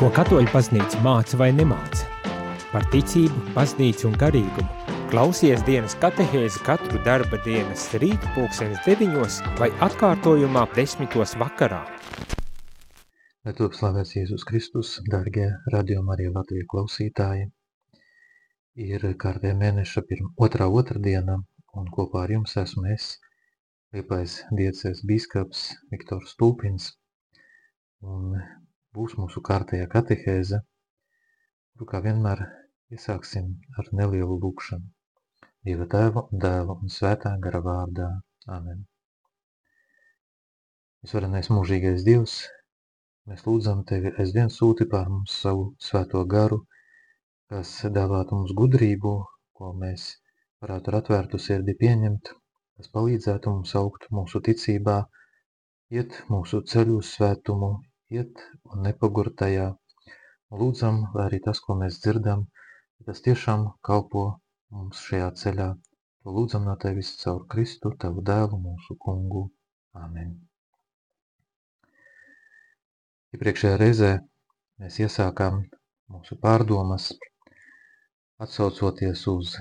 Ko katoļu paznīca māca vai nemāca? Par ticību, paznīcu un garīgumu. Klausies dienas katehēzi katru darba dienas rītu pulksenes deviņos vai atkārtojumā desmitos vakarā. Lai top slavēts Jēzus Kristus, dargie radio Marija Latvija klausītāji, ir kārtē mēneša pirma, otrā otrdiena, un kopā ar jums esmu es, Liepais diecēs bīskaps Viktors Stūpins, un būs mūsu kārtējā katehēze, kuru kā vienmēr iesāksim ar nelielu lūkšanu. Dieva tēva, dēla un svētā gara vārdā. Amen. Visvarenais mūžīgais Dievs, mēs lūdzam Tevi aizvien sūti pār mums savu svēto garu, kas dāvātu mums gudrību, ko mēs varētu ar atvērtu sirdi pieņemt, kas palīdzētu mums augt mūsu ticībā, iet mūsu ceļu svētumu, iet un nepagurt tajā. Lūdzam, lai arī tas, ko mēs dzirdam, tas tiešām kalpo mums šajā ceļā. To lūdzam no Tevis caur Kristu, Tavu dēlu, mūsu kungu. Amen. Iepriekšējā reizē mēs iesākām mūsu pārdomas, atsaucoties uz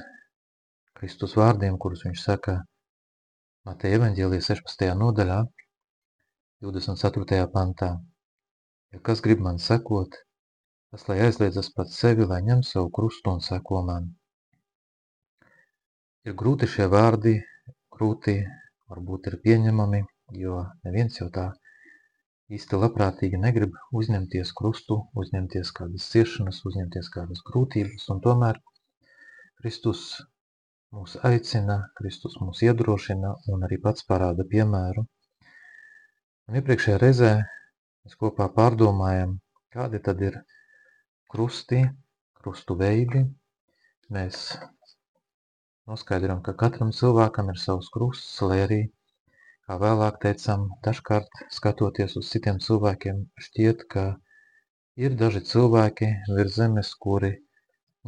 Kristus vārdiem, kurus viņš saka Mateja evaņģēlija 16. nodaļā, 24. pantā. Ja kas grib man sekot, tas lai aizliedzas pats sevi, lai ņem savu krustu un seko man. Ir grūti šie vārdi, grūti varbūt ir pieņemami, jo neviens jau tā īsti labprātīgi negrib uzņemties krustu, uzņemties kādas ciešanas, uzņemties kādas grūtības, un tomēr Kristus mūs aicina, Kristus mūs iedrošina un arī pats parāda piemēru. Un iepriekšējā reizē Mēs kopā pārdomājam, kādi tad ir krusti, krustu veidi. Mēs noskaidram, ka katram cilvēkam ir savs krusts, lai arī, kā vēlāk teicām, dažkārt skatoties uz citiem cilvēkiem, šķiet, ka ir daži cilvēki virs zemes, kuri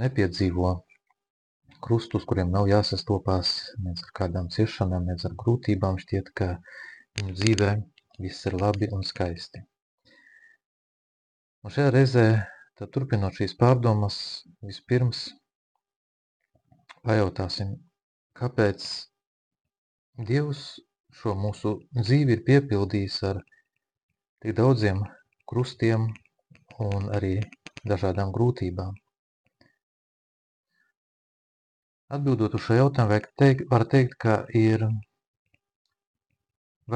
nepiedzīvo krustus, kuriem nav jāsastopās nec ar kādām ciešanām, nec ar grūtībām, šķiet, ka viņu dzīvē viss ir labi un skaisti. Un šajā reizē, tad turpinot šīs pārdomas, vispirms pajautāsim, kāpēc Dievs šo mūsu dzīvi ir piepildījis ar tik daudziem krustiem un arī dažādām grūtībām. Atbildot uz šo jautājumu, teikt, var teikt, ka ir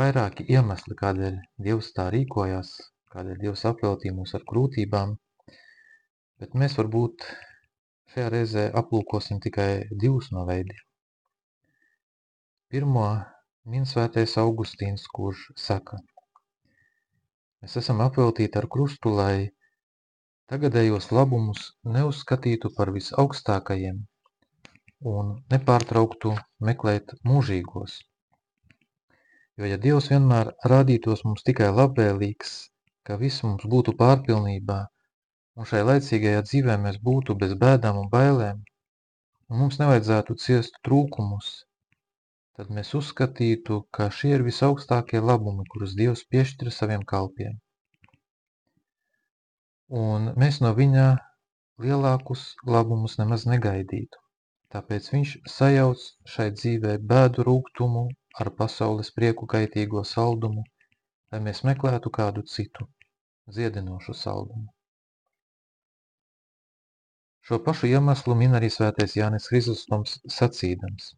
vairāki iemesli, kādēļ Dievs tā rīkojās kādēļ Dievs apveltīja mūs ar grūtībām, bet mēs varbūt šajā reizē aplūkosim tikai divus no veidiem. Pirmo min svētais Augustīns, kurš saka, mēs esam apveltīti ar krustu, lai tagadējos labumus neuzskatītu par visaugstākajiem un nepārtrauktu meklēt mūžīgos. Jo ja Dievs vienmēr rādītos mums tikai labvēlīgs, ka viss mums būtu pārpilnībā, un šai laicīgajā dzīvē mēs būtu bez bēdām un bailēm, un mums nevajadzētu ciest trūkumus, tad mēs uzskatītu, ka šie ir visaugstākie labumi, kurus Dievs piešķira saviem kalpiem. Un mēs no viņa lielākus labumus nemaz negaidītu. Tāpēc viņš sajauc šai dzīvē bēdu rūgtumu ar pasaules prieku kaitīgo saldumu, lai mēs meklētu kādu citu ziedinošu saldumu. Šo pašu iemeslu min arī svētais Jānis Hrizostoms sacīdams.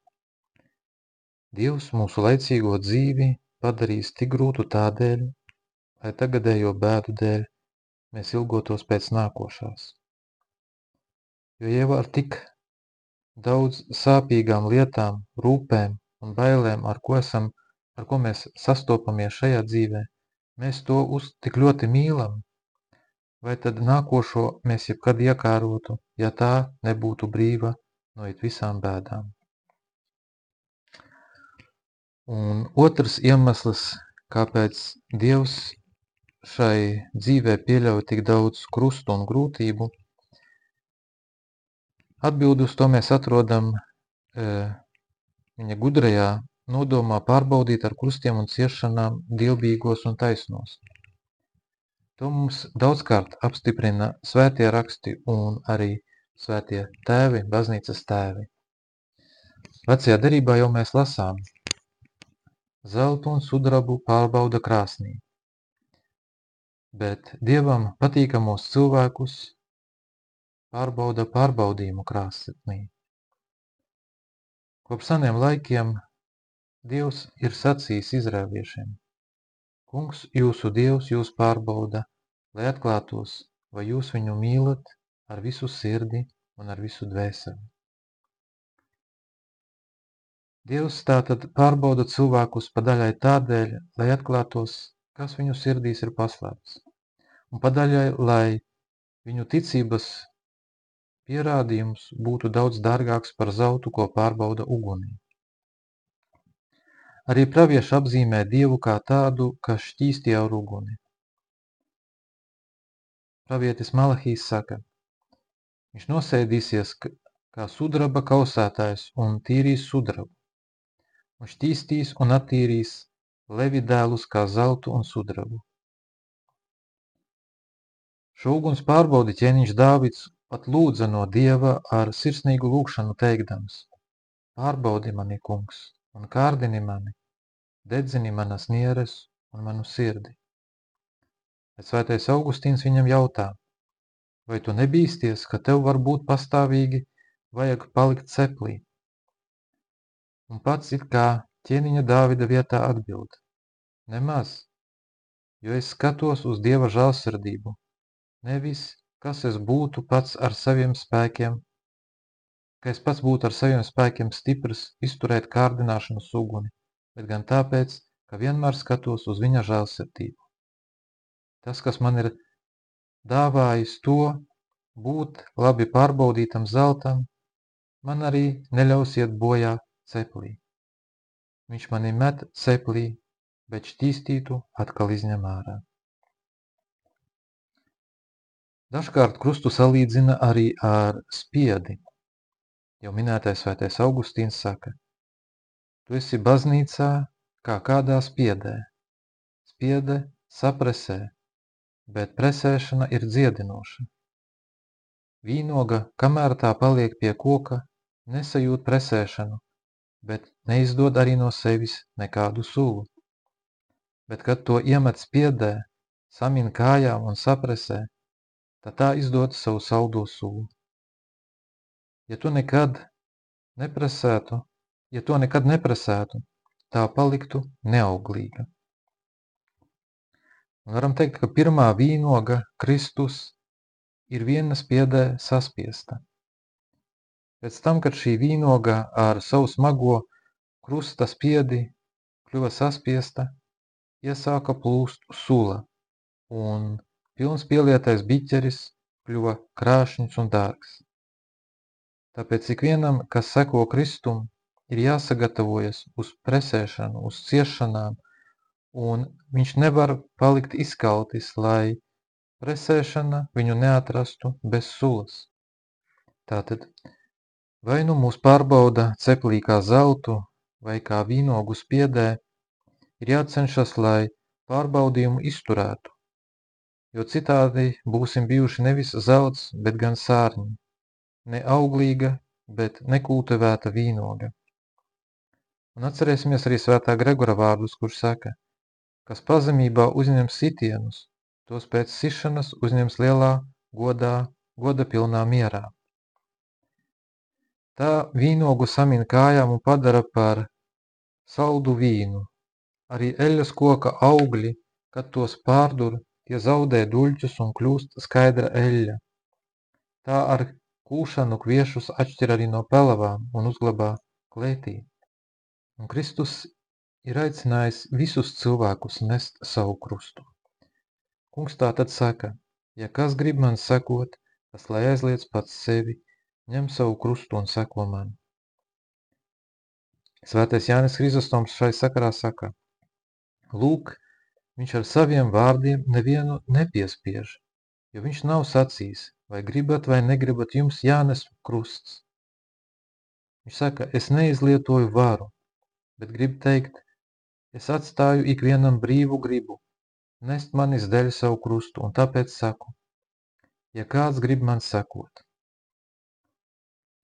Dievs mūsu laicīgo dzīvi padarīs tik grūtu tādēļ, lai tagadējo bēdu dēļ mēs ilgotos pēc nākošās. Jo jau ar tik daudz sāpīgām lietām, rūpēm un bailēm, ar ko, esam, ar ko mēs sastopamies šajā dzīvē, Mēs to uz tik ļoti mīlam, vai tad nākošo mēs jebkad iekārotu, ja tā nebūtu brīva no it visām bēdām. Un otrs iemesls, kāpēc Dievs šai dzīvē pieļauj tik daudz krustu un grūtību, atbildi uz to mēs atrodam e, viņa gudrajā nodomā pārbaudīt ar krustiem un ciešanām dievbijīgos un taisnos. To mums daudzkārt apstiprina svētie raksti un arī svētie tēvi, baznīcas tēvi. Vecajā derībā jau mēs lasām. Zeltu un sudrabu pārbauda krāsnī, bet Dievam patīkamos cilvēkus pārbauda pārbaudījumu krāsnī. Kopš seniem laikiem Dievs ir sacījis izrēviešiem. Kungs, jūsu Dievs jūs pārbauda, lai atklātos, vai jūs viņu mīlat ar visu sirdi un ar visu dvēseli. Dievs tātad pārbauda cilvēkus pa daļai tādēļ, lai atklātos, kas viņu sirdīs ir paslēpts, un pa daļai, lai viņu ticības pierādījums būtu daudz dārgāks par zeltu, ko pārbauda ugunī. Arī pravieši apzīmē Dievu kā tādu, kas šķīsti ar uguni. Pravietis Malahīs saka, viņš nosēdīsies kā sudraba kausētājs un tīrīs sudrabu, un šķīstīs un attīrīs levi dēlus kā zeltu un sudrabu. Šo uguns pārbaudi ķēniņš Dāvids pat lūdza no Dieva ar sirsnīgu lūkšanu teikdams: Pārbaudi mani, kungs, un kārdini mani, dedzini manas nieres un manu sirdi. Bet svētais Augustīns viņam jautā, vai tu nebīsties, ka tev var būt pastāvīgi vajag palikt ceplī? Un pats it kā ķēniņa Dāvida vietā atbild, nemaz, jo es skatos uz Dieva žālsirdību, nevis, kas es būtu pats ar saviem spēkiem, ka es pats būtu ar saviem spēkiem stiprs izturēt kārdināšanas uguni bet gan tāpēc, ka vienmēr skatos uz viņa žēlsirdību. Tas, kas man ir dāvājis to būt labi pārbaudītam zeltam, man arī neļaus iet bojā ceplī. Viņš mani met ceplī, bet šķīstītu atkal izņem ārā. Dažkārt krustu salīdzina arī ar spiedi. Jau minētais svētais Augustīns saka – Tu esi baznīcā kā kādā spiedē. Spiede sapresē, bet presēšana ir dziedinoša. Vīnoga, kamēr tā paliek pie koka, nesajūt presēšanu, bet neizdod arī no sevis nekādu sulu. Bet, kad to iemet spiedē, samin kājām un sapresē, tad tā izdod savu saldo sulu. Ja tu nekad nepresētu ja to nekad neprasētu, tā paliktu neauglīga. Un varam teikt, ka pirmā vīnoga Kristus ir viena spiedē saspiesta. Pēc tam, kad šī vīnoga ar savu smago krusta spiedi kļuva saspiesta, iesāka plūst sula, un pilns pielietais biķeris kļuva krāšņs un dārgs. Tāpēc ikvienam, kas seko Kristum, ir jāsagatavojas uz presēšanu, uz ciešanām, un viņš nevar palikt izkaltis, lai presēšana viņu neatrastu bez sulas. Tātad, vai nu mūs pārbauda ceplī kā zeltu vai kā vīnogu spiedē, ir jācenšas, lai pārbaudījumu izturētu, jo citādi būsim bijuši nevis zelts, bet gan sārņi, ne auglīga, bet nekultivēta vīnoga. Un atcerēsimies arī svētā Gregora vārdus, kurš saka, kas pazemībā uzņem sitienus, tos pēc sišanas uzņems lielā godā, goda pilnā mierā. Tā vīnogu samin kājām un padara par saldu vīnu. Arī eļas koka augļi, kad tos pārdur, tie zaudē duļķus un kļūst skaidra eļļa. Tā ar kūšanu kviešus atšķir arī no pelavām un uzglabā klētī. Un Kristus ir aicinājis visus cilvēkus nest savu krustu. Kungs tā tad saka, ja kas grib man sekot, tas lai aizliec pats sevi, ņem savu krustu un seko man. Svētais Jānis Hrizostoms šai sakarā saka, lūk, viņš ar saviem vārdiem nevienu nepiespiež, jo viņš nav sacījis, vai gribat vai negribat jums jānes krusts. Viņš saka, es neizlietoju varu, bet grib teikt, es atstāju ikvienam brīvu gribu, nest manis dēļ savu krustu, un tāpēc saku, ja kāds grib man sekot.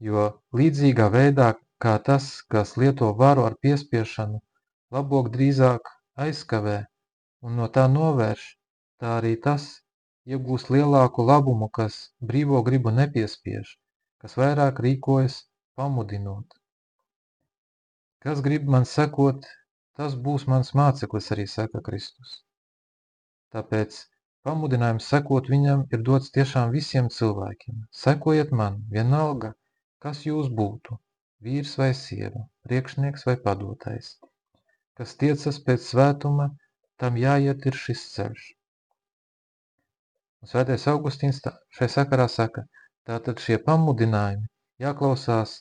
Jo līdzīgā veidā, kā tas, kas lieto varu ar piespiešanu, labok drīzāk aizkavē un no tā novērš, tā arī tas iegūst lielāku labumu, kas brīvo gribu nepiespiež, kas vairāk rīkojas pamudinot. Kas grib man sekot, tas būs mans māceklis, arī saka Kristus. Tāpēc pamudinājums sekot viņam ir dots tiešām visiem cilvēkiem. Sekojiet man, vienalga, kas jūs būtu, vīrs vai sieva, priekšnieks vai padotais. Kas tiecas pēc svētuma, tam jāiet ir šis ceļš. Un svētais Augustīns šai sakarā saka, tātad šie pamudinājumi jāklausās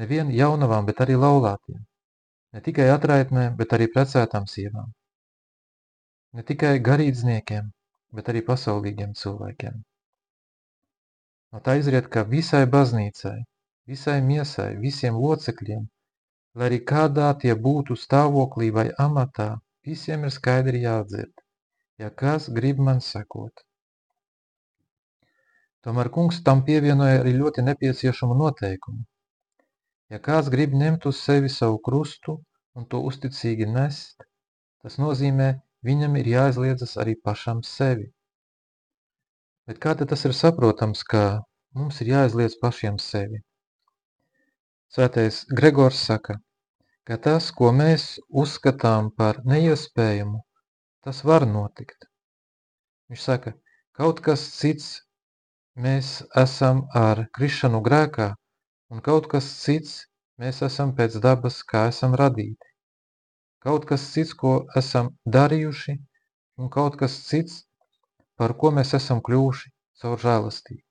nevien jaunavām, bet arī laulātiem. Ne tikai atraitnēm, bet arī precētām sievām. Ne tikai garīdzniekiem, bet arī pasaulīgiem cilvēkiem. No tā izriet, ka visai baznīcai, visai miesai, visiem locekļiem, lai arī kādā tie būtu stāvoklī vai amatā, visiem ir skaidri jādzird, ja kas grib man sekot. Tomēr kungs tam pievienoja arī ļoti nepieciešamu noteikumu. Ja kāds grib ņemt uz sevi savu krustu un to uzticīgi nest, tas nozīmē, viņam ir jāizliedzas arī pašam sevi. Bet kā tad tas ir saprotams, ka mums ir jāizliedz pašiem sevi? Svētais Gregors saka, ka tas, ko mēs uzskatām par neiespējamu, tas var notikt. Viņš saka, kaut kas cits mēs esam ar krišanu grēkā, un kaut kas cits mēs esam pēc dabas, kā esam radīti. Kaut kas cits, ko esam darījuši, un kaut kas cits, par ko mēs esam kļuvuši caur žēlastību.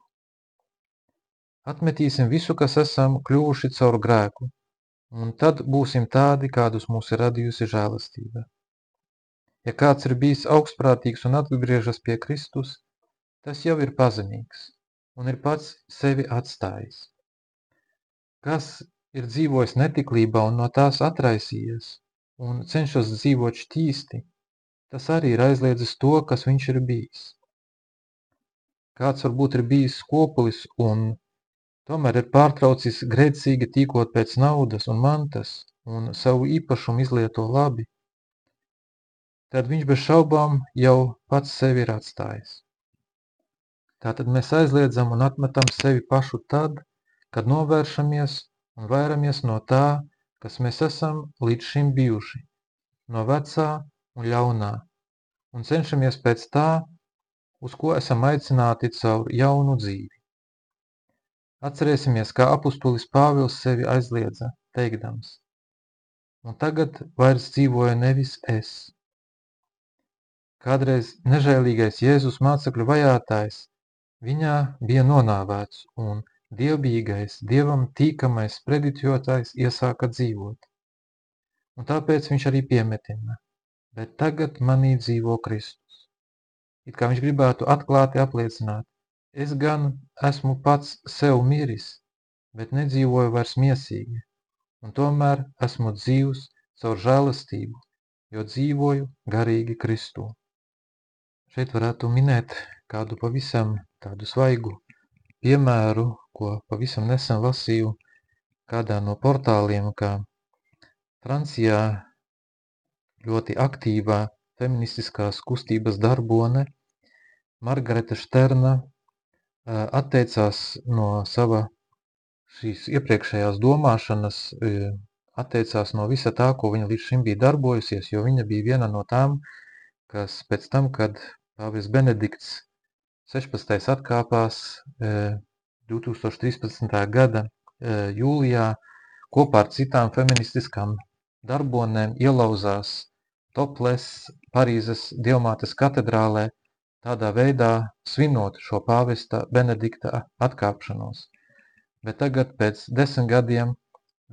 Atmetīsim visu, kas esam kļuvuši caur grēku, un tad būsim tādi, kādus mūs ir radījusi žēlastība. Ja kāds ir bijis augstprātīgs un atgriežas pie Kristus, tas jau ir pazemīgs un ir pats sevi atstājis. Kas ir dzīvojis netiklībā un no tās atraisījies un cenšas dzīvot šķīsti, tas arī ir aizliedzis to, kas viņš ir bijis. Kāds varbūt ir bijis skopulis un tomēr ir pārtraucis grēcīgi tīkot pēc naudas un mantas un savu īpašumu izlieto labi, tad viņš bez šaubām jau pats sevi ir atstājis. Tātad mēs aizliedzam un atmetam sevi pašu tad, kad novēršamies un vairamies no tā, kas mēs esam līdz šim bijuši, no vecā un ļaunā, un cenšamies pēc tā, uz ko esam aicināti caur jaunu dzīvi. Atcerēsimies, kā apustulis Pāvils sevi aizliedza, teikdams, un tagad vairs dzīvoja nevis es. Kādreiz nežēlīgais Jēzus mācekļu vajātājs Viņā bija nonāvēts, un dievbijīgais, dievam tīkamais preditjotājs iesāka dzīvot. Un tāpēc viņš arī piemetina, bet tagad manī dzīvo Kristus. It kā viņš gribētu atklāti apliecināt, es gan esmu pats sev miris, bet nedzīvoju vairs miesīgi, un tomēr esmu dzīvs caur žēlastību, jo dzīvoju garīgi Kristū. Šeit varētu minēt kādu pavisam tādu svaigu piemēru, ko pavisam nesen lasīju kādā no portāliem, ka Francijā ļoti aktīvā feministiskās kustības darbone Margareta Šterna atteicās no sava šīs iepriekšējās domāšanas, atteicās no visa tā, ko viņa līdz šim bija darbojusies, jo viņa bija viena no tām, kas pēc tam, kad Pāvis Benedikts 16. atkāpās 2013. gada jūlijā kopā ar citām feministiskām darbonēm ielauzās toples Parīzes Dievmātes katedrālē, tādā veidā svinot šo pāvesta Benedikta atkāpšanos. Bet tagad pēc desmit gadiem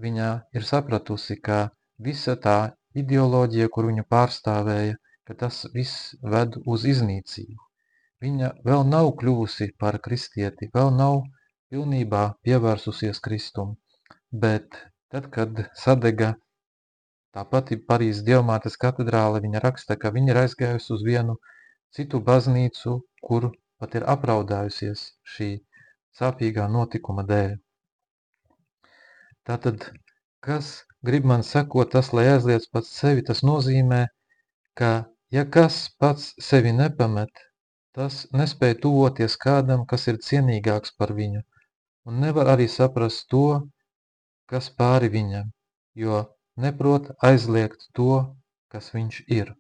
viņa ir sapratusi, ka visa tā ideoloģija, kur viņu pārstāvēja, ka tas viss ved uz iznīcību. Viņa vēl nav kļuvusi par kristieti, vēl nav pilnībā pievērsusies Kristum, bet tad, kad sadega tā pati Parīzes Dievmātes katedrāle, viņa raksta, ka viņa ir aizgājusi uz vienu citu baznīcu, kur pat ir apraudājusies šī sāpīgā notikuma dēļ. Tātad, kas grib man sekot, tas, lai aizliec pats sevi, tas nozīmē, ka, ja kas pats sevi nepamet, tas nespēja tuvoties kādam, kas ir cienīgāks par viņu, un nevar arī saprast to, kas pāri viņam, jo neprot aizliegt to, kas viņš ir.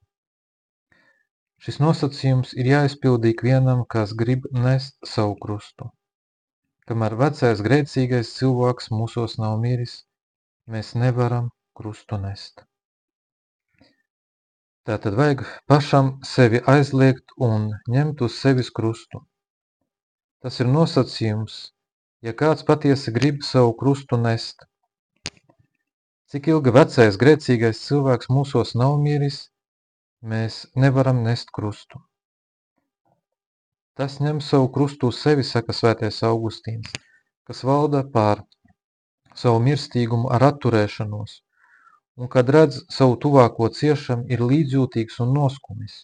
Šis nosacījums ir jāizpild ikvienam, kas grib nest savu krustu. Kamēr vecais grēcīgais cilvēks mūsos nav miris, mēs nevaram krustu nest. Tātad vajag pašam sevi aizliegt un ņemt uz sevis krustu. Tas ir nosacījums, ja kāds patiesi grib savu krustu nest. Cik ilgi vecais grēcīgais cilvēks mūsos nav miris, Mēs nevaram nest krustu. Tas ņem savu krustu uz sevi, saka svētais Augustīns, kas valda pār savu mirstīgumu ar atturēšanos, un kad redz savu tuvāko ciešam, ir līdzjūtīgs un noskumis.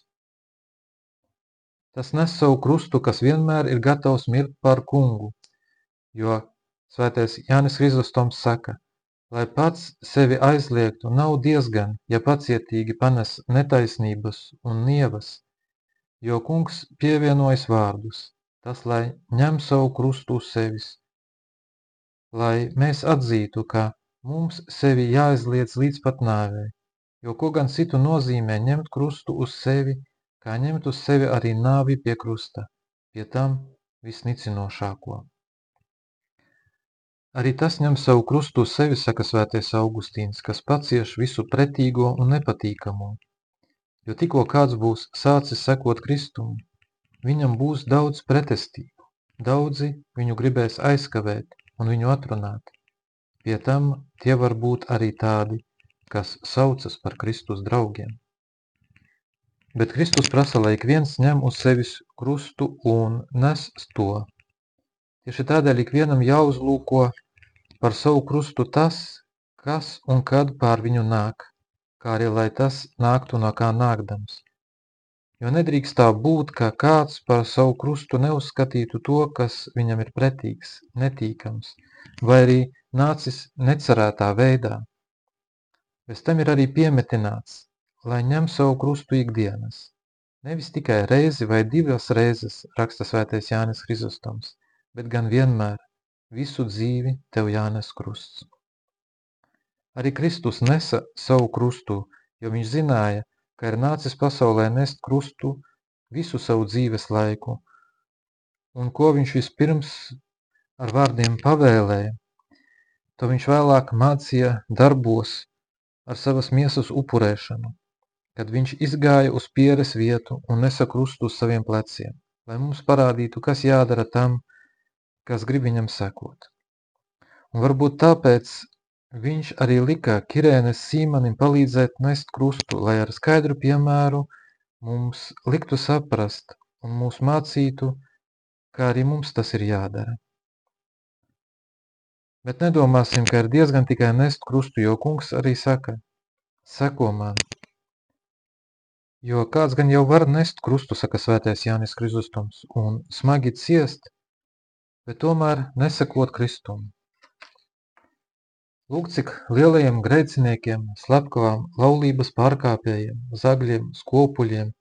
Tas nes savu krustu, kas vienmēr ir gatavs mirt par kungu, jo svētais Jānis Hrizostoms saka – Lai pats sevi aizliegtu, nav diezgan, ja pacietīgi panes netaisnības un nievas, jo kungs pievienojas vārdus, tas, lai ņem savu krustu uz sevis, lai mēs atzītu, ka mums sevi jāizliec līdz pat nāvei, jo ko gan citu nozīmē ņemt krustu uz sevi, kā ņemt uz sevi arī nāvi pie krusta, pie tam visnicinošāko. Arī tas ņem savu krustu uz sevi, saka svētais Augustīns, kas pacieš visu pretīgo un nepatīkamo. Jo tikko kāds būs sācis sekot Kristumu, viņam būs daudz pretestību. Daudzi viņu gribēs aizkavēt un viņu atrunāt. Pie tam tie var būt arī tādi, kas saucas par Kristus draugiem. Bet Kristus prasa, lai ik viens ņem uz sevis krustu un nes to. Tieši tādēļ ikvienam jāuzlūko par savu krustu tas, kas un kad pār viņu nāk, kā arī lai tas nāktu no kā nākdams. Jo nedrīkst tā būt, ka kāds par savu krustu neuzskatītu to, kas viņam ir pretīgs, netīkams, vai arī nācis necerētā veidā. Bez tam ir arī piemetināts, lai ņem savu krustu ikdienas. Nevis tikai reizi vai divas reizes, raksta svētais Jānis Hrizostoms, bet gan vienmēr, Visu dzīvi tev jānes krusts. Arī Kristus nesa savu krustu, jo viņš zināja, ka ir nācis pasaulē nest krustu visu savu dzīves laiku, un ko viņš vispirms ar vārdiem pavēlēja, to viņš vēlāk mācīja darbos ar savas miesas upurēšanu, kad viņš izgāja uz pieres vietu un nesa krustu uz saviem pleciem, lai mums parādītu, kas jādara tam, kas grib viņam sekot. Un varbūt tāpēc viņš arī lika Kirēnes Sīmanim palīdzēt nest krustu, lai ar skaidru piemēru mums liktu saprast un mūs mācītu, kā arī mums tas ir jādara. Bet nedomāsim, ka ir diezgan tikai nest krustu, jo kungs arī saka, seko man. Jo kāds gan jau var nest krustu, saka svētais Jānis Krizustums, un smagi ciest, bet tomēr nesakot Kristum. Lūk, cik lielajiem grēciniekiem, slepkavām, laulības pārkāpējiem, zagļiem, skopuļiem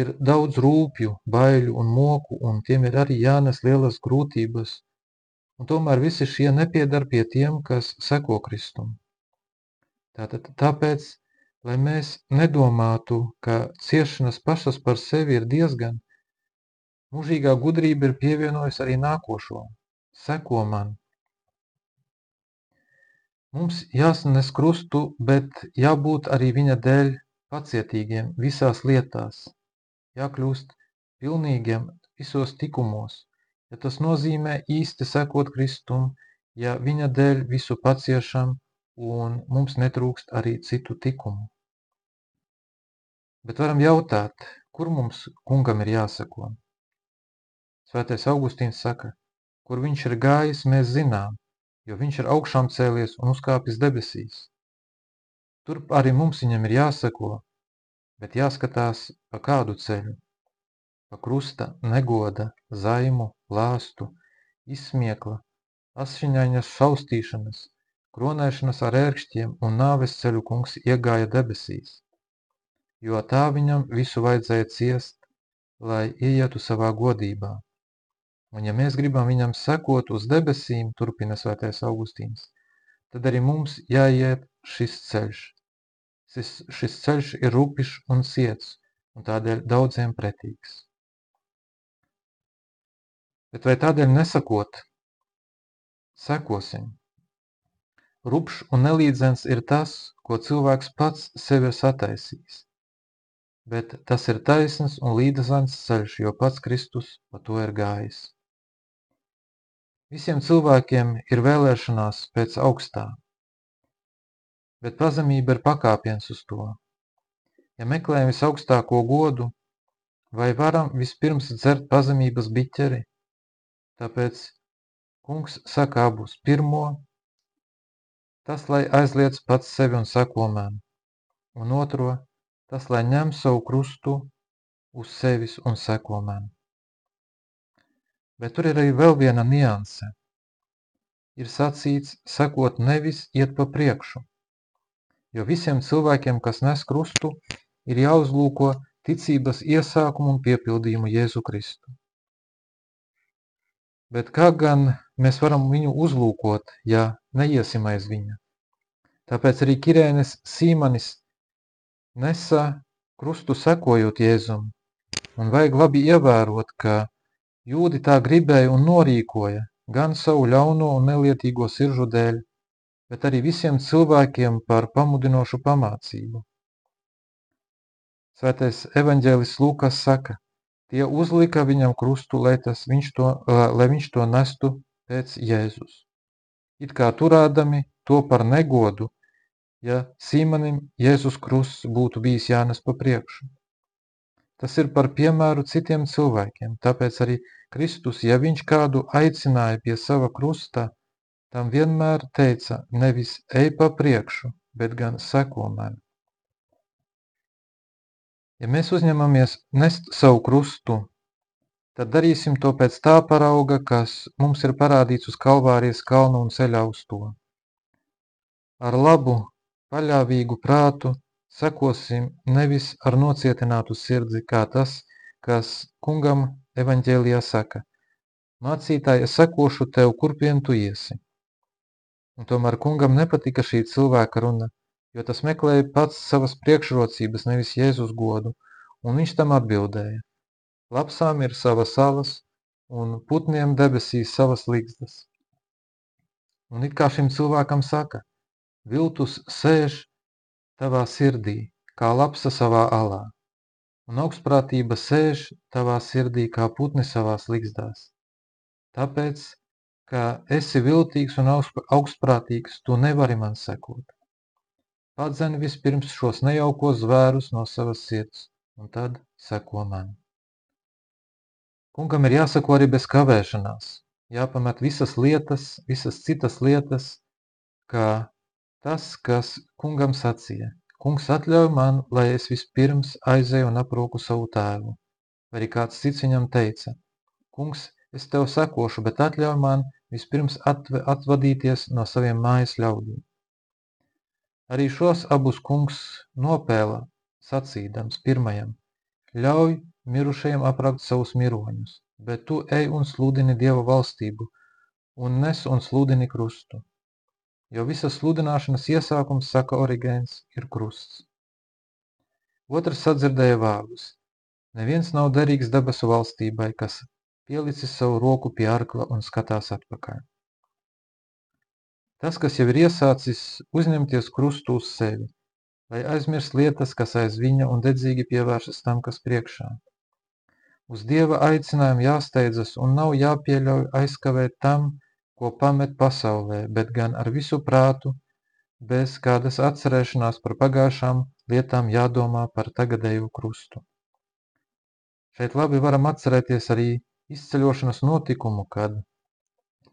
ir daudz rūpju, baiļu un moku, un tiem ir arī jānes lielas grūtības, un tomēr visi šie nepiedar pie tiem, kas seko Kristum. Tātad tāpēc, lai mēs nedomātu, ka ciešanas pašas par sevi ir diezgan, Mūžīgā gudrība ir pievienojusi arī nākošo – seko man. Mums jāsnes krustu, bet jābūt arī viņa dēļ pacietīgiem visās lietās, jākļūst pilnīgiem visos tikumos, ja tas nozīmē īsti sekot Kristum, ja viņa dēļ visu paciešam un mums netrūkst arī citu tikumu. Bet varam jautāt, kur mums kungam ir jāseko? Svētais Augustīns saka, kur viņš ir gājis, mēs zinām, jo viņš ir augšām cēlies un uzkāpis debesīs. Turp arī mums viņam ir jāseko, bet jāskatās pa kādu ceļu. Pa krusta negoda, zaimu, lāstu, izsmiekla, asiņaiņas šaustīšanas, kronēšanas ar ērkšķiem un nāves ceļu kungs iegāja debesīs, jo tā viņam visu vajadzēja ciest, lai ieietu savā godībā. Un ja mēs gribam viņam sekot uz debesīm, turpina svētais Augustīns, tad arī mums jāiet šis ceļš. Šis, šis ceļš ir rupišs un ciets, un tādēļ daudziem pretīgs. Bet vai tādēļ nesakot, sekosim? Rupšs un nelīdzens ir tas, ko cilvēks pats sev ir sataisījis. Bet tas ir taisns un līdzens ceļš, jo pats Kristus pa to ir gājis. Visiem cilvēkiem ir vēlēšanās pēc augstā, bet pazemība ir pakāpiens uz to. Ja meklējam visaugstāko godu, vai varam vispirms dzert pazemības biķeri, Tāpēc kungs saka abus. Pirmo, tas, lai aizliec pats sevi un seko man, un otro, tas, lai ņem savu krustu uz sevis un seko man. Bet tur ir arī vēl viena nianse. Ir sacīts, sakot nevis iet pa priekšu, jo visiem cilvēkiem, kas nes krustu, ir jāuzlūko ticības iesākumu un piepildījumu Jēzu Kristu. Bet kā gan mēs varam viņu uzlūkot, ja neiesim aiz viņa? Tāpēc arī Kirēnes Sīmanis nesa krustu sekojot Jēzum. Un vajag labi ievērot, ka jūdi tā gribēja un norīkoja gan savu ļauno un nelietīgo siržu dēļ, bet arī visiem cilvēkiem par pamudinošu pamācību. Svētais evaņģēlis Lūkas saka, Tie uzlika viņam krustu, lai, viņš to, lai viņš to nestu pēc Jēzus. It kā turādami to par negodu, ja Sīmanim Jēzus krusts būtu bijis jānes pa priekšu. Tas ir par piemēru citiem cilvēkiem, tāpēc arī Kristus, ja viņš kādu aicināja pie sava krusta, tam vienmēr teica nevis ej pa priekšu, bet gan seko man. Ja mēs uzņemamies nest savu krustu, tad darīsim to pēc tā parauga, kas mums ir parādīts uz Kalvārijas kalnu un ceļā uz to. Ar labu, paļāvīgu prātu sekosim nevis ar nocietinātu sirdzi, kā tas, kas kungam evaņģēlijā saka. Mācītāji, es sekošu tev, kurpien tu iesi. Un tomēr kungam nepatika šī cilvēka runa, jo tas meklēja pats savas priekšrocības, nevis Jēzus godu, un viņš tam atbildēja. Lapsām ir savas salas, un putniem debesīs savas līgzdas. Un it kā šim cilvēkam saka, viltus sēž tavā sirdī, kā lapsa savā alā, un augstprātība sēž tavā sirdī, kā putni savās līgzdās. Tāpēc, ka esi viltīgs un augstprātīgs, tu nevari man sekot. Padzen vispirms šos nejaukos zvērus no savas sirds, un tad seko man. Kungam ir jāsako arī bez kavēšanās, jāpamet visas lietas, visas citas lietas, kā tas, kas kungam sacīja. Kungs atļauj man, lai es vispirms aizēju un aprūku savu tēvu. Vai arī kāds cits viņam teica, kungs, es tev sekošu, bet atļauj man vispirms atvadīties no saviem mājas ļaudīm. Arī šos abus kungs nopēla, sacīdams pirmajam: Ļauj mirušajiem aprakt savus miroņus, bet tu ej un sludini Dieva valstību un nes un sludini krustu. Jo visas sludināšanas iesākums, saka Origēns, ir krusts. Otrs sadzirdēja vārdus. Neviens nav derīgs debesu valstībai, kas pielicis savu roku pie arkla un skatās atpakaļ. Tas, kas jau ir iesācis uzņemties krustu uz sevi, lai aizmirst lietas, kas aiz viņa un dedzīgi pievēršas tam, kas priekšā. Uz Dieva aicinājumu jāsteidzas un nav jāpieļauj aizkavēt tam, ko pamet pasaulē, bet gan ar visu prātu, bez kādas atcerēšanās par pagājušām lietām jādomā par tagadējo krustu. Šeit labi varam atcerēties arī izceļošanas notikumu, kad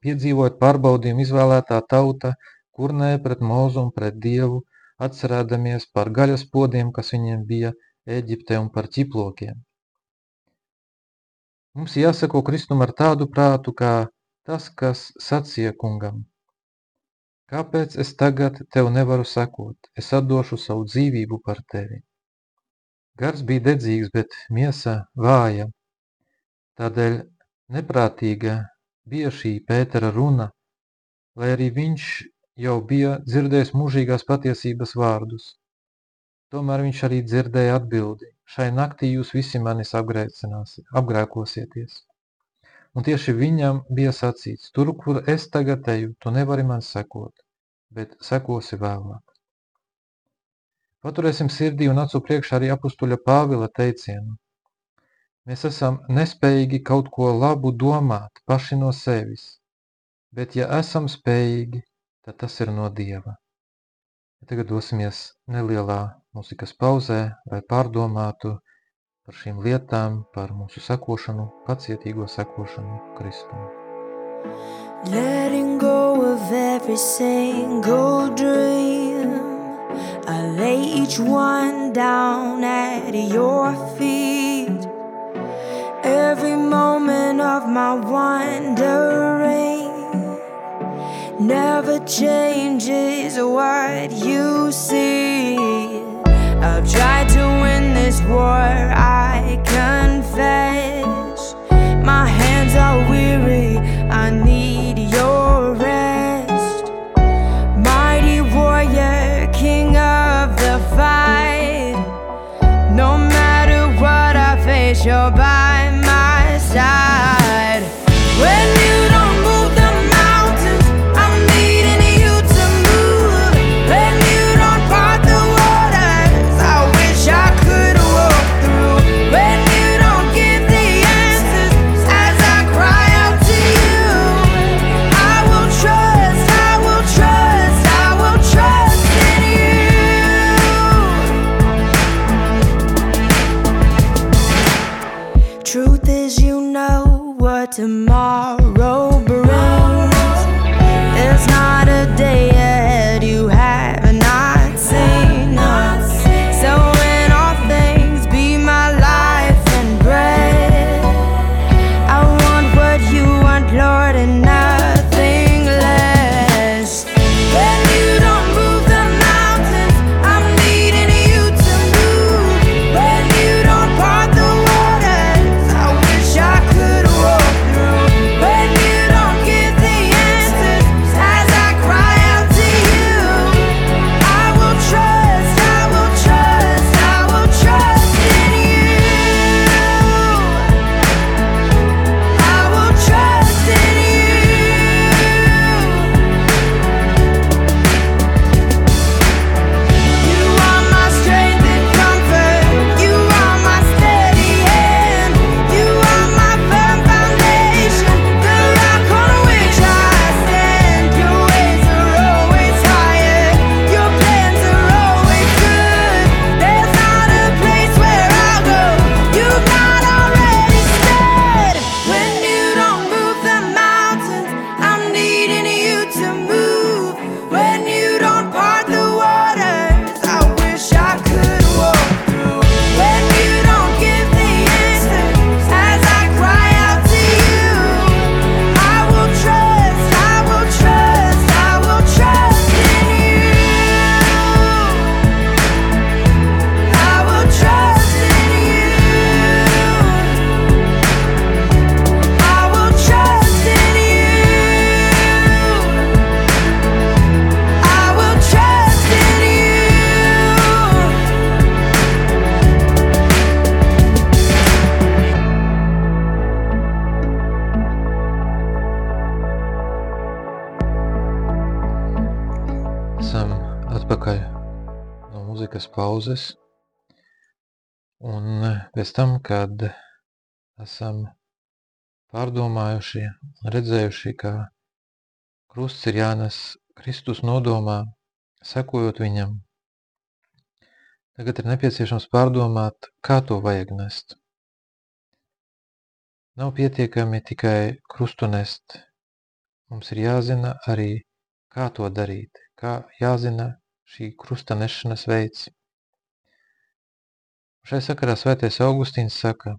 Piedzīvojot pārbaudījumu izvēlētā tauta kurnēja pret Mūzu un pret Dievu, atcerēdamies par gaļas podiem, kas viņiem bija Ēģiptē un par ķiplokiem. Mums jāsako Kristum ar tādu prātu, kā tas, kas sacīja kungam. Kāpēc es tagad tev nevaru sekot? Es atdošu savu dzīvību par tevi. Gars bija dedzīgs, bet miesa vāja. Tādēļ neprātīga bija šī Pētera runa, lai arī viņš jau bija dzirdējis mūžīgās patiesības vārdus. Tomēr viņš arī dzirdēja atbildi: Šai naktī jūs visi manis apgrēkosieties. Un tieši viņam bija sacīts: Tur, kur es tagad eju, tu nevari man sekot, bet sekosi vēlāk. Paturēsim sirdī un acu priekšā arī apustuļa Pāvila teicienu. Mēs esam nespējīgi kaut ko labu domāt paši no sevis, bet ja esam spējīgi, tad tas ir no Dieva. Tagad dosimies nelielā mūzikas pauzē, lai pārdomātu par šīm lietām, par mūsu sekošanu, pacietīgo sekošanu Kristum. Letting go of every single dream I lay each one down at your feet Every moment of my wandering Never changes what you see. I've tried to win this war, I confess. My hands are weary, pauzes, un pēc tam, kad esam pārdomājuši, redzējuši, ka krusts ir jānes Kristus nodomā, sekojot viņam, tagad ir nepieciešams pārdomāt, kā to vajag nest. Nav pietiekami tikai krustu nest. Mums ir jāzina arī, kā to darīt, kā jāzina šī krusta nešanas veids. Šai sakarā svētais Augustīns saka,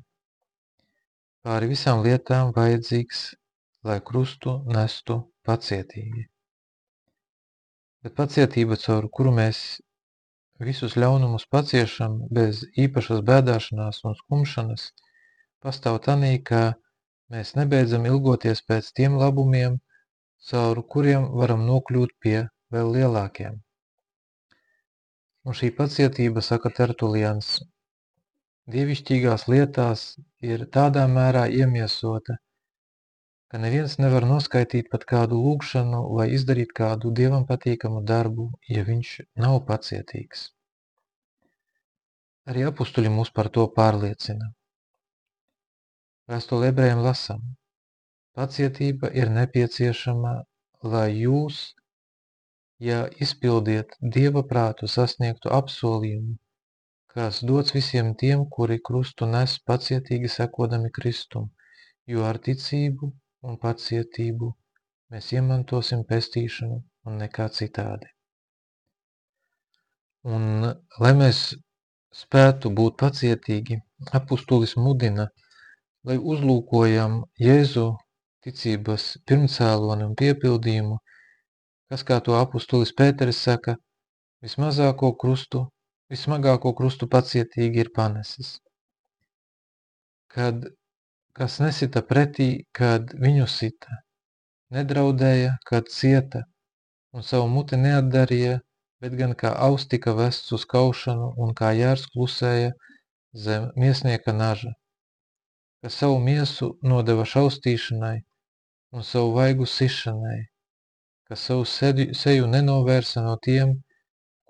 Pāri visām lietām vajadzīgs, lai krustu nestu pacietīgi. Bet pacietība, caur kuru mēs visus ļaunumus paciešam bez īpašas bēdāšanās un skumšanas, pastāv tanī, ka mēs nebeidzam ilgoties pēc tiem labumiem, caur kuriem varam nokļūt pie vēl lielākiem. Un šī pacietība, saka Tertulians, dievišķīgās lietās ir tādā mērā iemiesota, ka neviens nevar noskaitīt pat kādu lūgšanu vai izdarīt kādu dievam patīkamu darbu, ja viņš nav pacietīgs. Arī apustuļi mūs par to pārliecina. Vēstuli ebrejiem lasam. Pacietība ir nepieciešama, lai jūs ja izpildiet Dieva prātu sasniegtu apsolījumu, kas dots visiem tiem, kuri krustu nes pacietīgi sekodami Kristum, jo ar ticību un pacietību mēs iemantosim pestīšanu un nekā citādi. Un, lai mēs spētu būt pacietīgi, apustulis mudina, lai uzlūkojam Jēzu ticības pirmcēloni un piepildījumu, kas, kā to apustulis Pēteris saka, vismazāko krustu, vismagāko krustu pacietīgi ir panesis. Kad kas nesita pretī, kad viņu sita, nedraudēja, kad cieta, un savu muti neatdarīja, bet gan kā aus tika vests uz kaušanu un kā jārs klusēja zem miesnieka naža, kas savu miesu nodeva šaustīšanai un savu vaigu sišanai, kas savu seju nenovērsa no tiem,